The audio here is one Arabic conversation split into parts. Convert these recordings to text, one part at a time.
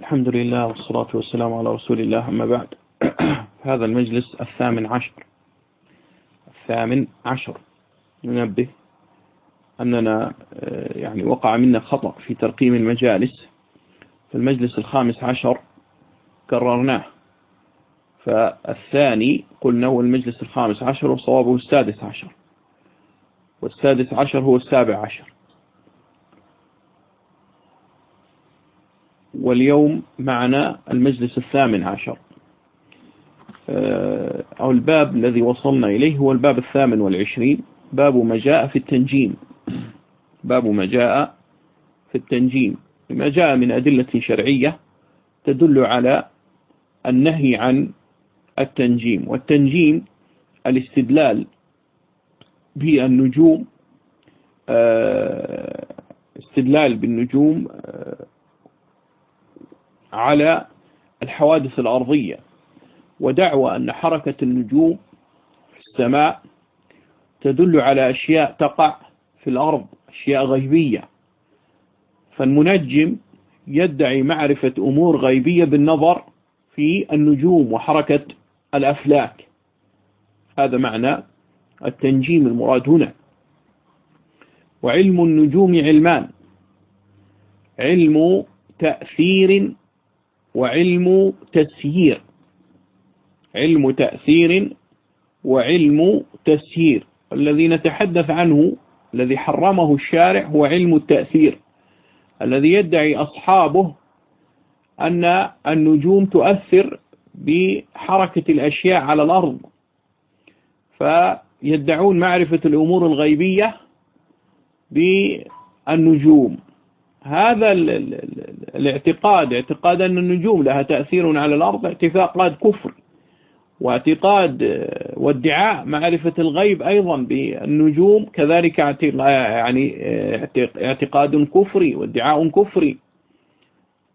الحمد لله والصلاة والسلام على رسول الله أما بعد. هذا المجلس الثامن عشر. الثامن عشر. ننبه أننا آه، يعني وقع منا خطأ في ترقيم المجالس. في المجلس الخامس عشر كررناه. فالثاني قلنا هو المجلس الخامس عشر وصوابه السادس عشر. والسادس عشر هو السابع عشر. واليوم معنا المجلس الثامن عشر. آه، أو الباب الذي وصلنا إليه هو الباب الثامن والعشرين. باب ما جاء في التنجيم. باب ما جاء في التنجيم. ما جاء من أدلة شرعية تدل على النهي عن التنجيم. والتنجيم الاستدلال بالنجوم آه، استدلال بالنجوم آه، على الحوادث الأرضية ودعوى أن حركة النجوم في السماء تدل على أشياء تقع في الأرض أشياء غيبية. فالمنجم يدعي معرفة أمور غيبية بالنظر في النجوم وحركة الأفلاك. هذا معنى التنجيم المراد هنا. وعلم النجوم علمان علم تأثير وعلم تسيير علم تأثير وعلم تسيير الذي نتحدث عنه الذي حرمه الشارع هو علم التأثير. الذي يدعي أصحابه أن النجوم تؤثر بحركة الأشياء على الأرض. فيدعون معرفة الأمور الغيبية بالنجوم. هذا الاعتقاد اعتقاد أن النجوم لها تأثير على الأرض اعتقاد كفر واعتقاد وادعاء معرفة الغيب أيضا بالنجوم. كذلك يعني اعتقاد كفري وادعاء كفري.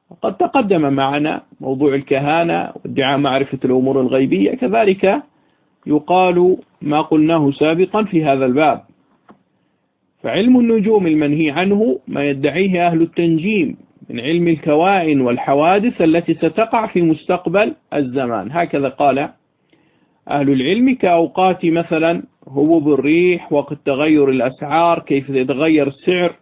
وقد تقدم معنا موضوع الكهانة وادعاء معرفة الأمور الغيبية. كذلك يقال ما قلناه سابقا في هذا الباب. فعلم النجوم المنهي عنه ما يدعيه أهل التنجيم من علم الكوائن والحوادث التي ستقع في مستقبل الزمان. هكذا قال أهل العلم كأوقات مثلا هبوب الريح وقت تغير الأسعار كيف يتغير السعر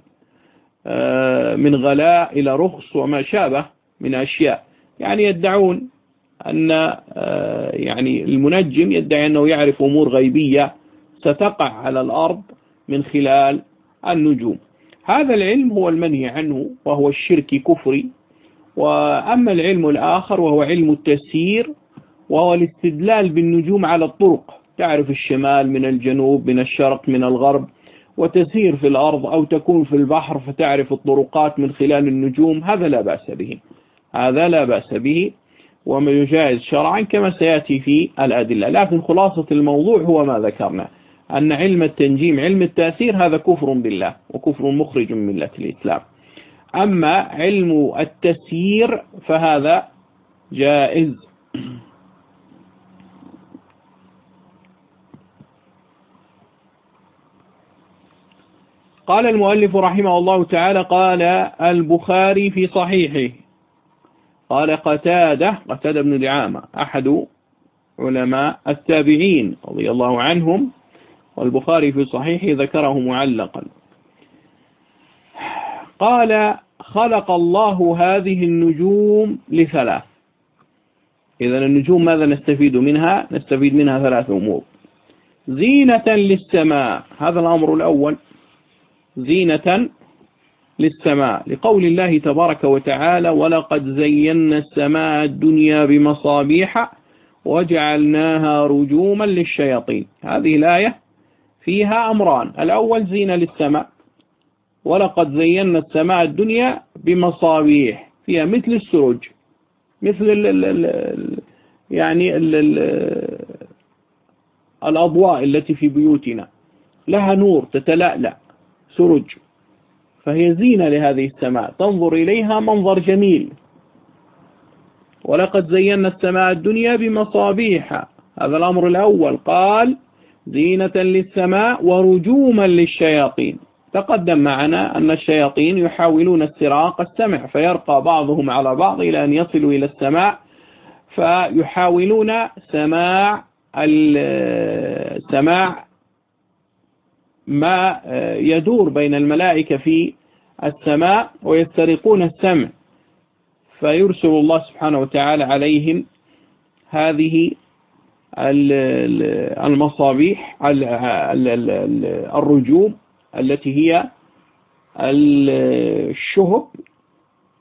آه، من غلاء إلى رخص وما شابه من أشياء. يعني يدعون أن آه، يعني المنجم يدعي أنه يعرف أمور غيبية ستقع على الأرض من خلال النجوم. هذا العلم هو المنهي عنه وهو الشرك كفري. وأما العلم الآخر وهو علم التسيير وهو الاستدلال بالنجوم على الطرق. تعرف الشمال من الجنوب من الشرق من الغرب. وتسير في الأرض أو تكون في البحر فتعرف الطرقات من خلال النجوم. هذا لا بأس به. هذا لا بأس به. وما يجاز شرعا كما سيأتي في الأدلة. لكن خلاصة الموضوع هو ما ذكرنا أن علم التنجيم علم التأثير هذا كفر بالله وكفر مخرج من ملة الإسلام. أما علم التسيير فهذا جائز. قال المؤلف رحمه الله تعالى قال البخاري في صحيحه. قال قتادة قتادة بن دعامة أحد علماء التابعين رضي الله عنهم والبخاري في صحيحه ذكره معلقا. قال خلق الله هذه النجوم لثلاث. إذا النجوم ماذا نستفيد منها؟ نستفيد منها ثلاث أمور. زينة للسماء هذا الأمر الأول. زينة للسماء لقول الله تبارك وتعالى ولقد زينا السماء الدنيا بمصابيح وجعلناها رجوما للشياطين. هذه الآية فيها أمران. الأول زينة للسماء. ولقد زينا السماء الدنيا بمصابيح فيها مثل السرج مثل ال ال يعني ال ال الأضواء التي في بيوتنا. لها نور تتلألأ. سرج فهي زينة لهذه السماء. تنظر إليها منظر جميل. ولقد زينا السماء الدنيا بمصابيح هذا الأمر الأول. قال زينة للسماء ورجوما للشياطين. تقدم معنا أن الشياطين يحاولون استراق السمع فيرقى بعضهم على بعض إلى أن يصلوا إلى السماع فيحاولون سماع سماع ما يدور بين الملائكة في السماء ويسترقون السمع. فيرسل الله سبحانه وتعالى عليهم هذه المصابيح الرجوم التي هي الشهب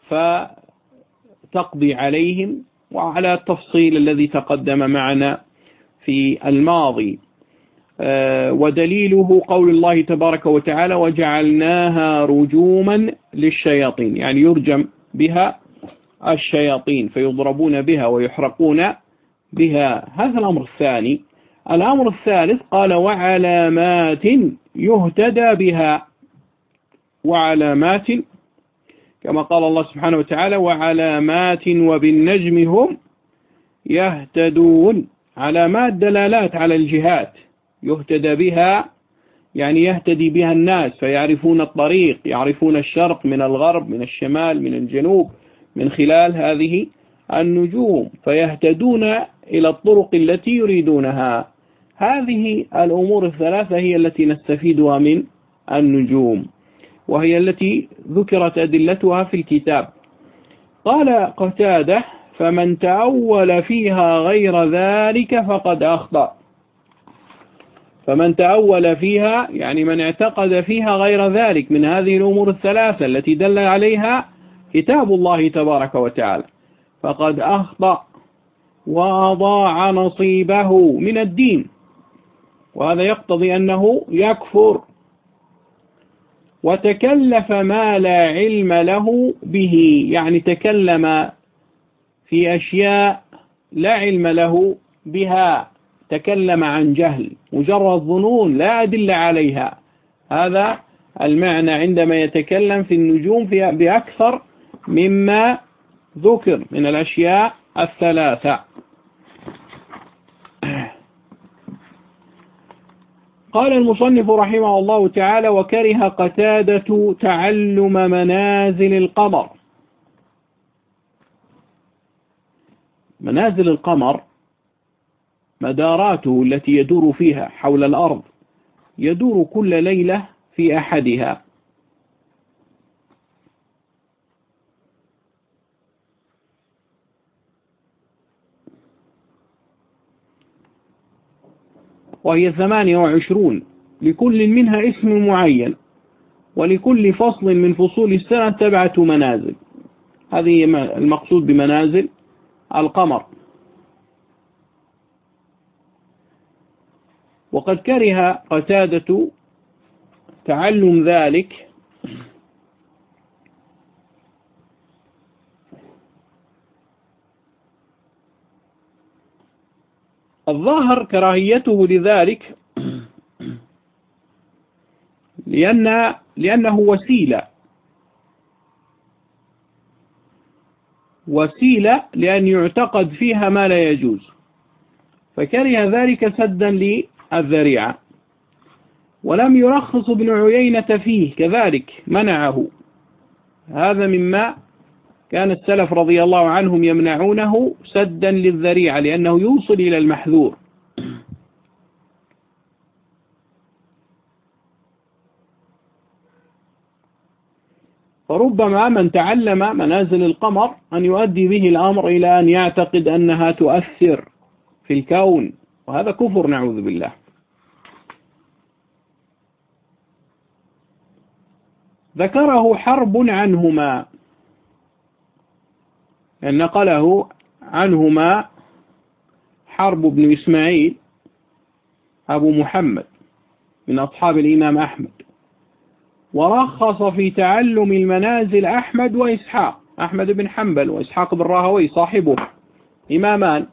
فتقضي عليهم وعلى التفصيل الذي تقدم معنا في الماضي. آه، ودليله قول الله تبارك وتعالى وجعلناها رجوما للشياطين. يعني يرجم بها الشياطين فيضربون بها ويحرقون بها. هذا الأمر الثاني. الأمر الثالث قال وعلامات يهتدى بها. وعلامات كما قال الله سبحانه وتعالى وعلامات وبالنجم هم يهتدون. علامات دلالات على الجهات. يهتدى بها يعني يهتدي بها الناس فيعرفون الطريق يعرفون الشرق من الغرب من الشمال من الجنوب من خلال هذه النجوم فيهتدون إلى الطرق التي يريدونها. هذه الأمور الثلاثة هي التي نستفيدها من النجوم وهي التي ذكرت أدلتها في الكتاب. قال قتادة فمن تأول فيها غير ذلك فقد أخطأ. فمن تأول فيها يعني من اعتقد فيها غير ذلك من هذه الأمور الثلاثة التي دل عليها كتاب الله تبارك وتعالى. فقد أخطأ. وأضاع نصيبه من الدين. وهذا يقتضي أنه يكفر. وتكلف ما لا علم له به. يعني تكلم في أشياء لا علم له بها. تكلم عن جهل. مجرد ظنون لا أدل عليها. هذا المعنى عندما يتكلم في النجوم بأكثر مما ذكر من الأشياء الثلاثة. قال المصنف رحمه الله تعالى وكره قتادة تعلم منازل القمر. منازل القمر مداراته التي يدور فيها حول الأرض يدور كل ليلة في أحدها. وهي ثمانية وعشرون. لكل منها اسم معين. ولكل فصل من فصول السنة تبعة منازل. هذه المقصود بمنازل القمر. وقد كره قتادة تعلم ذلك. الظاهر كراهيته لذلك لأن لأنه وسيلة. وسيلة لأن يعتقد فيها ما لا يجوز. فكره ذلك سدا للذريعة. ولم يرخص ابن عيينة فيه كذلك منعه. هذا مما كان السلف رضي الله عنهم يمنعونه سدا للذريعة لأنه يوصل إلى المحذور. فربما من تعلم منازل القمر أن يؤدي به الأمر إلى أن يعتقد أنها تؤثر في الكون وهذا كفر نعوذ بالله. ذكره حرب عنهما. نقله عنهما حرب بن إسماعيل أبو محمد من أصحاب الإمام أحمد. ورخص في تعلم المنازل أحمد وإسحاق أحمد بن حنبل وإسحاق بن راهوي صاحبه. إمامان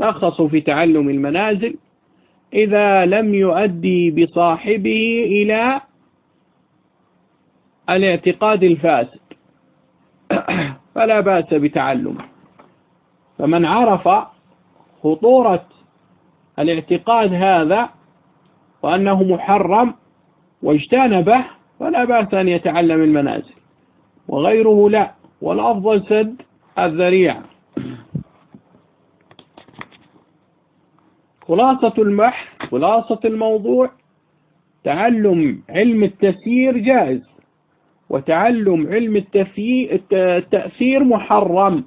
رخصوا في تعلم المنازل إذا لم يؤدي بصاحبه إلى الاعتقاد الفاسد. فلا بأس بتعلمه فمن عرف خطورة الاعتقاد هذا وأنه محرم واجتنبه فلا بأس أن يتعلم المنازل. وغيره لا والأفضل سد الذريعة خلاصة البحث خلاصة الموضوع تعلم علم التسيير جائز. وتعلم علم التأثير محرم.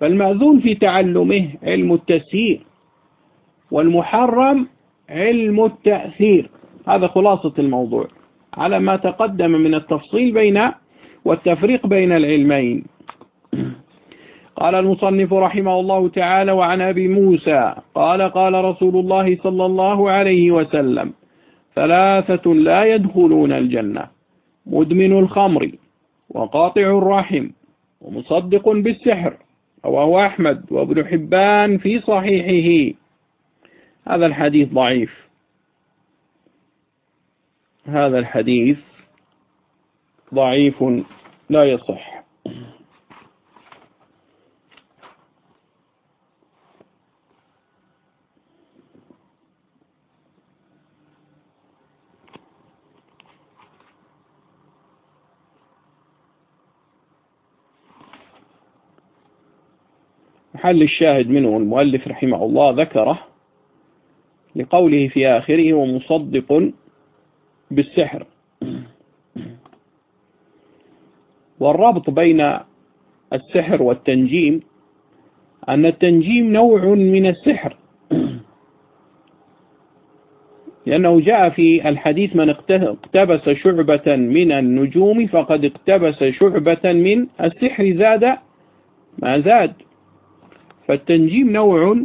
فالمأذون في تعلمه علم التسيير والمحرم علم التأثير. هذا خلاصة الموضوع. على ما تقدم من التفصيل بين والتفريق بين العلمين. قال المصنف رحمه الله تعالى وعن أبي موسى قال قال رسول الله صلى الله عليه وسلم ثلاثة لا يدخلون الجنة. مدمن الخمر وقاطع الرحم ومصدق بالسحر رواه أحمد وابن حبان في صحيحه. هذا الحديث ضعيف. هذا الحديث ضعيف لا يصح. محل الشاهد منه المؤلف رحمه الله ذكره لقوله في آخره ومصدق بالسحر. والربط بين السحر والتنجيم أن التنجيم نوع من السحر. لأنه جاء في الحديث من اقتبس شعبة من النجوم فقد اقتبس شعبة من السحر زاد ما زاد. فالتنجيم نوع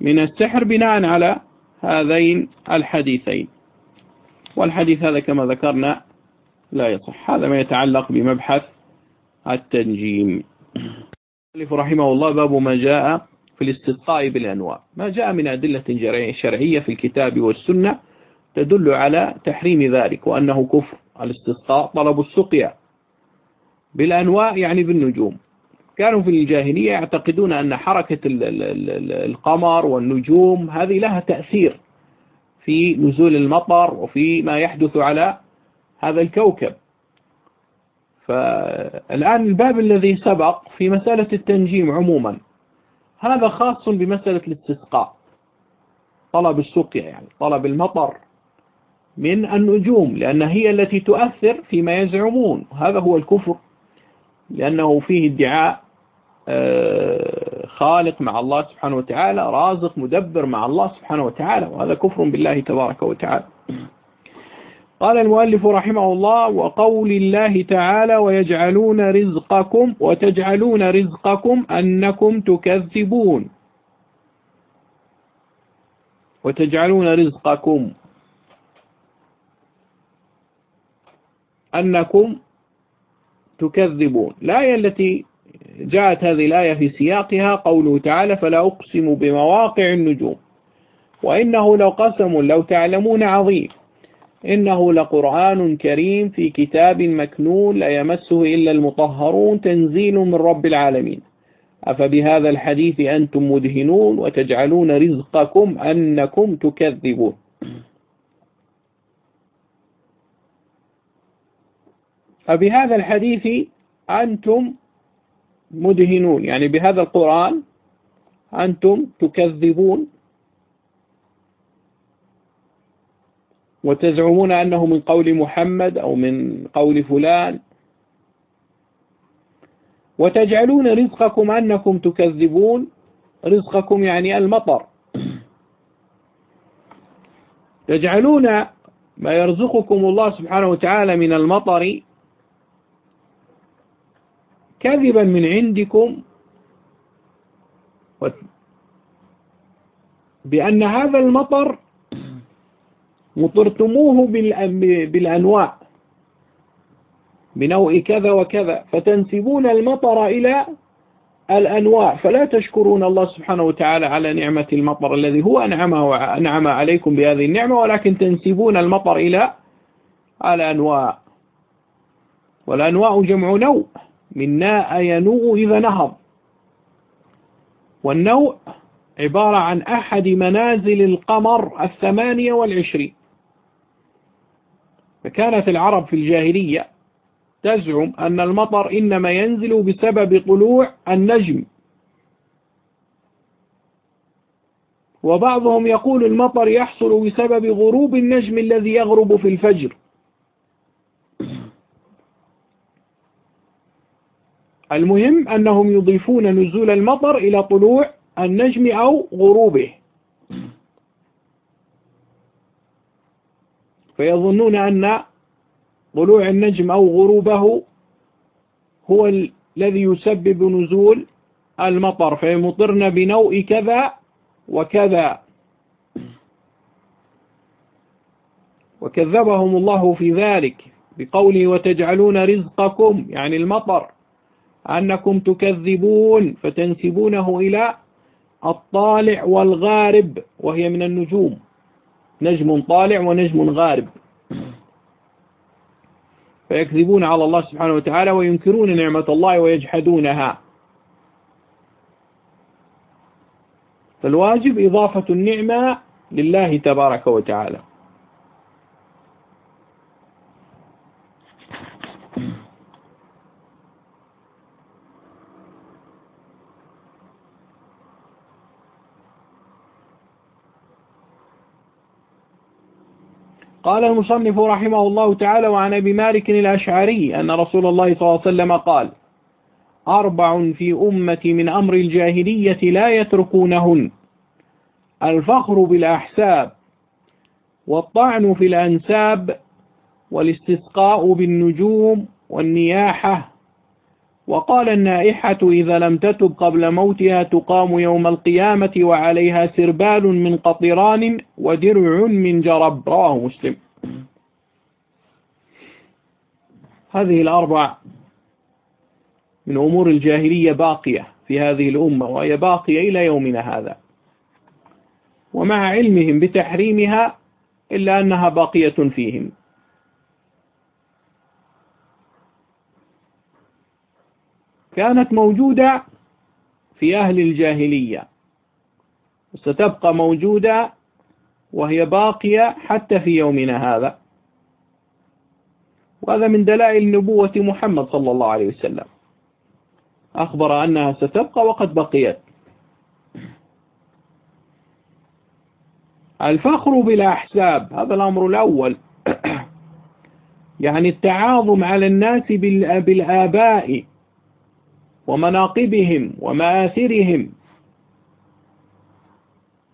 من السحر بناء على هذين الحديثين. والحديث هذا كما ذكرنا لا يصح. هذا ما يتعلق بمبحث التنجيم. رحمه الله باب ما جاء في الاستسقاء بالأنواع. ما جاء من أدلة شرعية في الكتاب والسنة تدل على تحريم ذلك وأنه كفر الاستسقاء طلب السقيا. بالأنواع يعني بالنجوم. كانوا في الجاهلية يعتقدون أن حركة القمر والنجوم هذه لها تأثير في نزول المطر وفي ما يحدث على هذا الكوكب. فالآن الباب الذي سبق في مسألة التنجيم عموما هذا خاص بمسألة الاستسقاء طلب السقيا يعني طلب المطر من النجوم لأن هي التي تؤثر فيما يزعمون هذا هو الكفر لأنه فيه ادعاء خالق مع الله سبحانه وتعالى رازق مدبر مع الله سبحانه وتعالى وهذا كفر بالله تبارك وتعالى. قال المؤلف رحمه الله وقول الله تعالى ويجعلون رزقكم وتجعلون رزقكم أنكم تكذبون. وتجعلون رزقكم أنكم تكذبون. الآية التي جاءت هذه الآية في سياقها قوله تعالى فلا أقسم بمواقع النجوم. وإنه لقسم لو تعلمون عظيم. إنه لقرآن كريم في كتاب مكنون لا يمسه إلا المطهرون تنزيل من رب العالمين. أفبهذا الحديث أنتم مدهنون وتجعلون رزقكم أنكم تكذبون. فبهذا الحديث أنتم مدهنون. يعني بهذا القرآن أنتم تكذبون وتزعمون أنه من قول محمد أو من قول فلان. وتجعلون رزقكم أنكم تكذبون. رزقكم يعني المطر. تجعلون ما يرزقكم الله سبحانه وتعالى من المطر كذبا من عندكم بأن هذا المطر مطرتموه بالأنواع بنوع كذا وكذا فتنسبون المطر إلى الأنواع. فلا تشكرون الله سبحانه وتعالى على نعمة المطر الذي هو أنعم عليكم بهذه النعمة ولكن تنسبون المطر إلى الأنواع. والأنواع جمع نوع. من ناء ينوء إذا نهض. والنوء عبارة عن أحد منازل القمر الثمانية والعشرين. فكانت العرب في الجاهلية تزعم أن المطر إنما ينزل بسبب طلوع النجم. وبعضهم يقول المطر يحصل بسبب غروب النجم الذي يغرب في الفجر. المهم أنهم يضيفون نزول المطر إلى طلوع النجم أو غروبه. فيظنون أن طلوع النجم أو غروبه هو الذي يسبب نزول المطر. فيمطرن بنوء كذا وكذا. وكذبهم الله في ذلك بقوله وتجعلون رزقكم يعني المطر. أنكم تكذبون فتنسبونه إلى الطالع والغارب وهي من النجوم. نجم طالع ونجم غارب. فيكذبون على الله سبحانه وتعالى وينكرون نعمة الله ويجحدونها. فالواجب إضافة النعمة لله تبارك وتعالى. قال المصنف رحمه الله تعالى وعن أبي مالك الأشعري أن رسول الله صلى الله عليه وسلم قال أربع في أمتي من أمر الجاهلية لا يتركونهن الفخر بالأحساب والطعن في الأنساب والاستسقاء بالنجوم والنياحة وقال النائحة إذا لم تتب قبل موتها تقام يوم القيامة وعليها سربال من قطران ودرع من جرب. رواه مسلم. هذه الأربع من أمور الجاهلية باقية في هذه الأمة وهي باقية إلى يومنا هذا. ومع علمهم بتحريمها إلا أنها باقية فيهم. كانت موجودة في أهل الجاهلية وستبقى موجودة وهي باقية حتى في يومنا هذا. وهذا من دلائل نبوة محمد صلى الله عليه وسلم. أخبر أنها ستبقى وقد بقيت. الفخر بلا حساب هذا الأمر الأول. يعني التعاظم على الناس بالآباء. ومناقبهم ومآثرهم.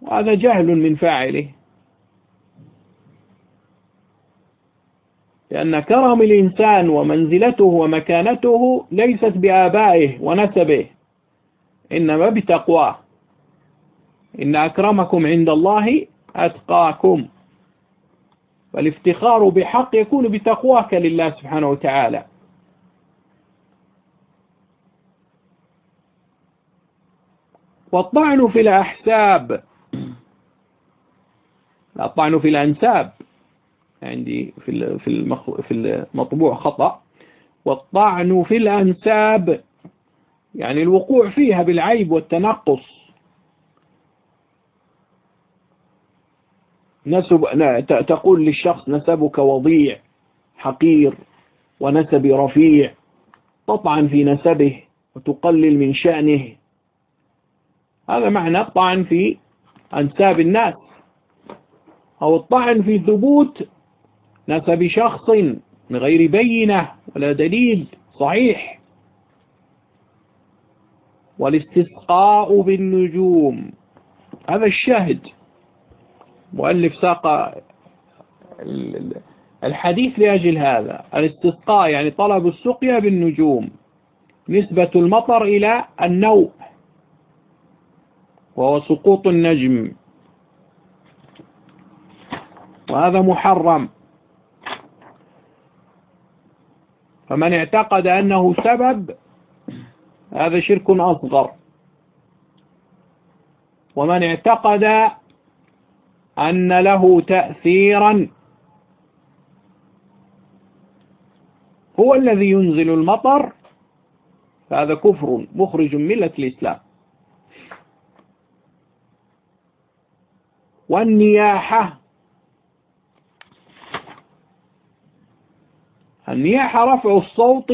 وهذا جهل من فاعله. لأن كرم الإنسان ومنزلته ومكانته ليست بآبائه ونسبه إنما بتقواه. إن أكرمكم عند الله أتقاكم. فالافتخار بحق يكون بتقواك لله سبحانه وتعالى. والطعن في الأحساب. الطعن في الأنساب. عندي في في المطبوع خطأ. والطعن في الأنساب. يعني الوقوع فيها بالعيب والتنقص. نسب تقول للشخص نسبك وضيع حقير ونسب رفيع. تطعن في نسبه وتقلل من شأنه. هذا معنى الطعن في أنساب الناس. أو الطعن في ثبوت نسب شخص من غير بينة ولا دليل صحيح. والاستسقاء بالنجوم. هذا الشاهد. مؤلف ساق الحديث لأجل هذا. الاستسقاء يعني طلب السقيا بالنجوم. نسبة المطر إلى النوء. وهو سقوط النجم. وهذا محرم. فمن اعتقد أنه سبب هذا شرك أصغر. ومن اعتقد أن له تأثيرا هو الذي ينزل المطر فهذا كفر مخرج من ملة الإسلام. والنياحة. النياحة رفع الصوت.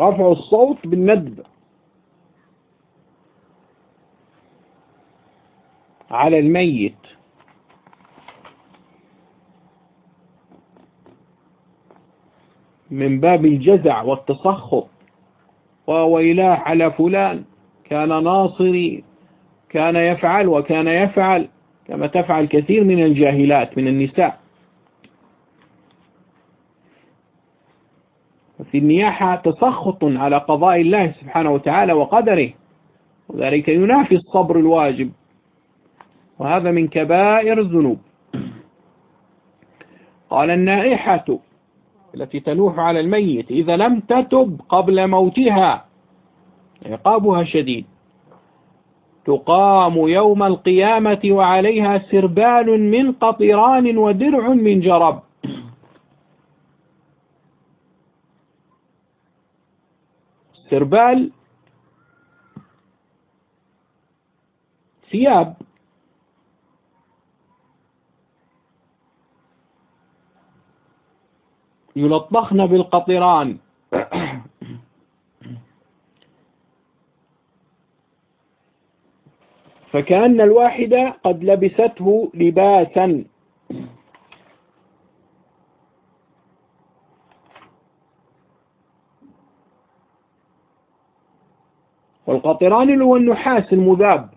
رفع الصوت بالندب. على الميت. من باب الجزع والتسخط وويلاه على فلان. كان ناصري. كان يفعل وكان يفعل. كما تفعل كثير من الجاهلات من النساء. في النياحة تسخط على قضاء الله سبحانه وتعالى وقدره. وذلك ينافي الصبر الواجب. وهذا من كبائر الذنوب. قال النائحة التي تنوح على الميت إذا لم تتب قبل موتها عقابها شديد. تقام يوم القيامة وعليها سربال من قطران ودرع من جرب. سربال ثياب يلطخن بالقطران. فكأن الواحدة قد لبسته لباسا. والقطران هو النحاس المذاب.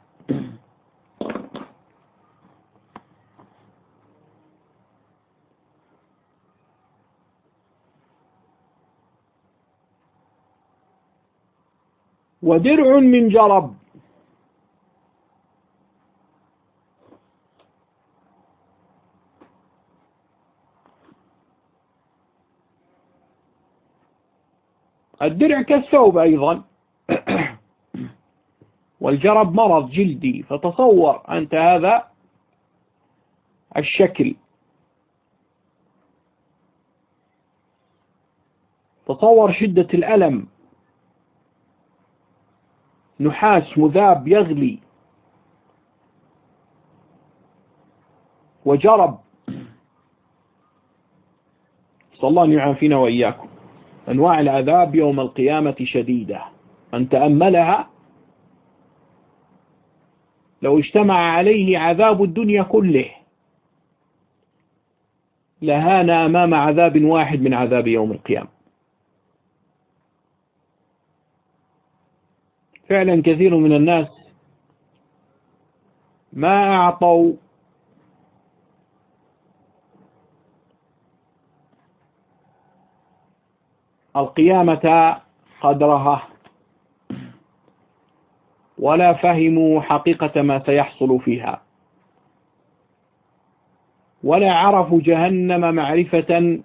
ودرع من جرب. الدرع كالثوب أيضا. والجرب مرض جلدي فتصور أنت هذا الشكل. تصور شدة الألم. نحاس مذاب يغلي وجرب. صلى الله أن يعافينا وإياكم. أنواع العذاب يوم القيامة شديدة. من تأملها. لو اجتمع عليه عذاب الدنيا كله. لهان أمام عذاب واحد من عذاب يوم القيامة. فعلا كثير من الناس ما أعطوا القيامة قدرها ولا فهموا حقيقة ما سيحصل فيها ولا عرفوا جهنم معرفة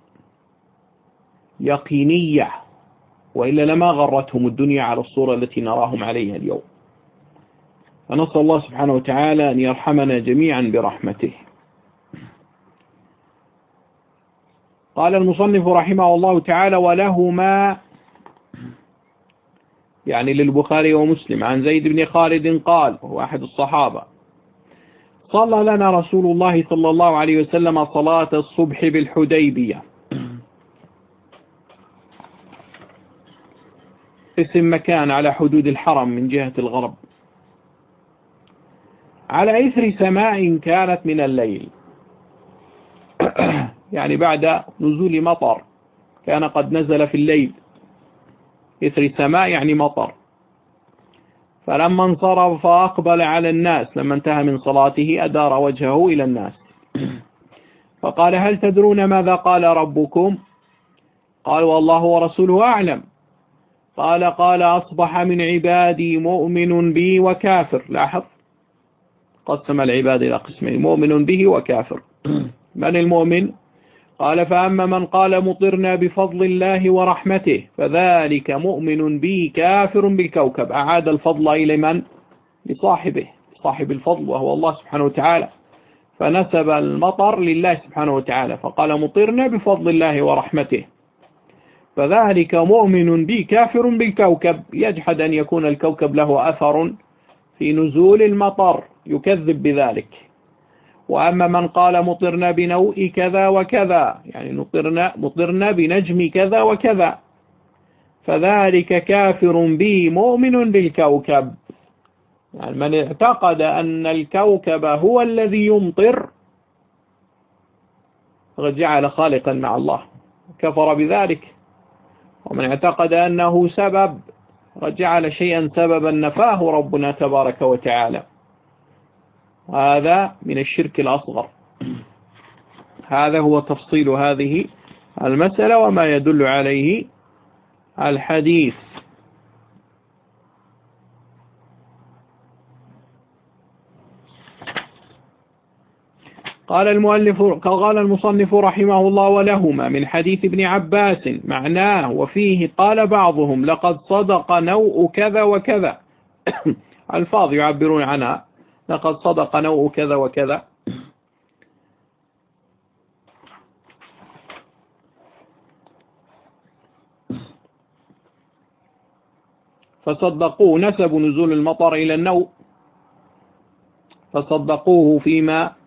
يقينية. وإلا لما غرتهم الدنيا على الصورة التي نراهم عليها اليوم. فنسأل الله سبحانه وتعالى أن يرحمنا جميعا برحمته. قال المصنف رحمه الله تعالى ولهما يعني للبخاري ومسلم. عن زيد بن خالد قال وهو أحد الصحابة صلى لنا رسول الله صلى الله عليه وسلم صلاة الصبح بالحديبية. اسم مكان على حدود الحرم من جهة الغرب. على إثر سماء كانت من الليل. يعني بعد نزول مطر كان قد نزل في الليل. إثر سماء يعني مطر. فلما انصرف فأقبل على الناس. لما انتهى من صلاته أدار وجهه إلى الناس. فقال هل تدرون ماذا قال ربكم؟ قال والله ورسوله أعلم. قال قال أصبح من عبادي مؤمن بي وكافر. لاحظ. قسم العباد إلى قسمين مؤمن به وكافر. من المؤمن؟ قال فأما من قال مطرنا بفضل الله ورحمته فذلك مؤمن بي كافر بالكوكب. أعاد الفضل إلى من؟ لصاحبه صاحب الفضل وهو الله سبحانه وتعالى. فنسب المطر لله سبحانه وتعالى فقال مطرنا بفضل الله ورحمته. فذلك مؤمن بي كافر بالكوكب. يجحد أن يكون الكوكب له أثر في نزول المطر يكذب بذلك. وأما من قال مطرنا بنوء كذا وكذا يعني مطرنا, مطرنا بنجم كذا وكذا. فذلك كافر به مؤمن بالكوكب. يعني من اعتقد أن الكوكب هو الذي يمطر فقد جعل خالقا مع الله. كفر بذلك. ومن اعتقد أنه سبب وجعل شيئا سببا نفاه ربنا تبارك وتعالى. هذا من الشرك الأصغر. هذا هو تفصيل هذه المسألة وما يدل عليه الحديث. قال المؤلف قال المصنف رحمه الله ولهما من حديث ابن عباس معناه وفيه قال بعضهم لقد صدق نوء كذا وكذا. ألفاظ يعبرون عنها. لقد صدق نوء كذا وكذا. فصدقوه نسبوا نزول المطر إلى النوء. فصدقوه فيما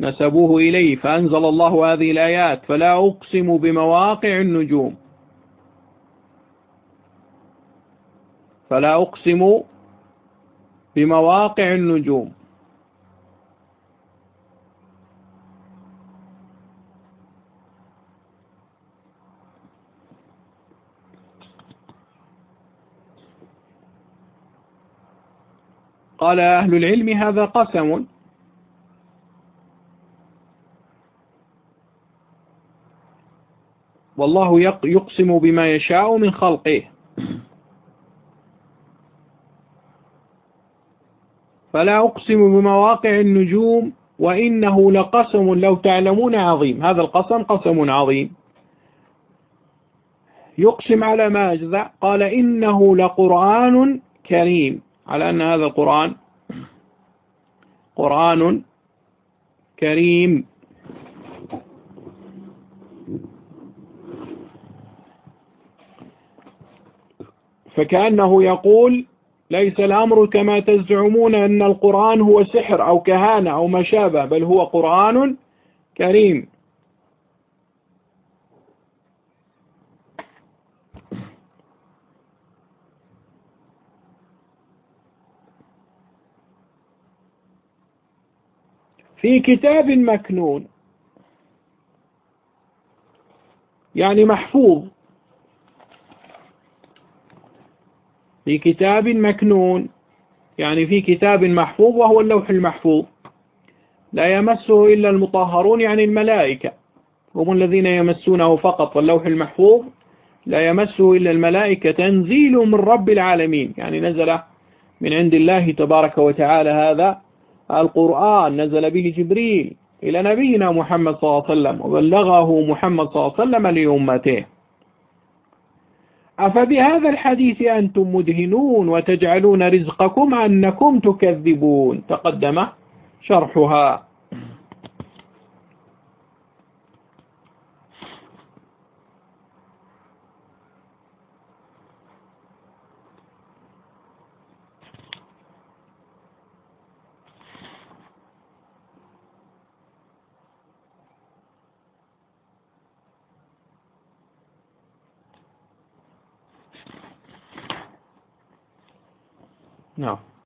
نسبوه إليه فأنزل الله هذه الآيات فلا أقسم بمواقع النجوم. فلا أقسم بمواقع النجوم. قال أهل العلم هذا قسم. والله يقسم بما يشاء من خلقه. فلا أقسم بمواقع النجوم وإنه لقسم لو تعلمون عظيم. هذا القسم قسم عظيم. يقسم على ما أجزع قال إنه لقرآن كريم. على أن هذا القرآن قرآن كريم. فكأنه يقول ليس الأمر كما تزعمون أن القرآن هو سحر أو كهانة أو ما شابه بل هو قرآن كريم. في كتاب مكنون يعني محفوظ في كتاب مكنون يعني في كتاب محفوظ وهو اللوح المحفوظ. لا يمسه إلا المطهرون يعني الملائكة. هم الذين يمسونه فقط واللوح المحفوظ. لا يمسه إلا الملائكة. تنزيل من رب العالمين. يعني نزل من عند الله تبارك وتعالى هذا القرآن. نزل به جبريل إلى نبينا محمد صلى الله عليه وسلم وبلغه محمد صلى الله عليه وسلم لأمته. أفبهذا الحديث أنتم مدهنون وتجعلون رزقكم أنكم تكذبون. تقدم شرحها. No